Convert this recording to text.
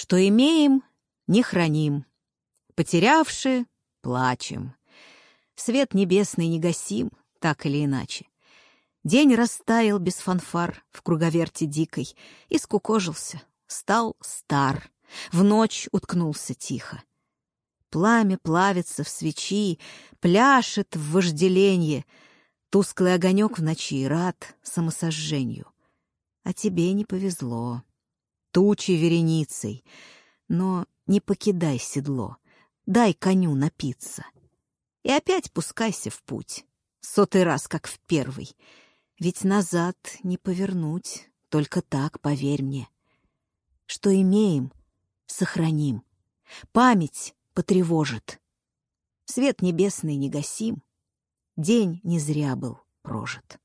Что имеем, не храним, потерявши, плачем. Свет небесный не гасим, так или иначе. День растаял без фанфар в круговерте дикой и скукожился, стал стар, в ночь уткнулся тихо. Пламя плавится в свечи, пляшет в вожделенье, тусклый огонек в ночи рад самосожжению. А тебе не повезло. Тучи вереницей, но не покидай седло, дай коню напиться. И опять пускайся в путь, сотый раз, как в первый. Ведь назад не повернуть, только так, поверь мне. Что имеем, сохраним. Память потревожит. Свет небесный негасим. День не зря был прожит.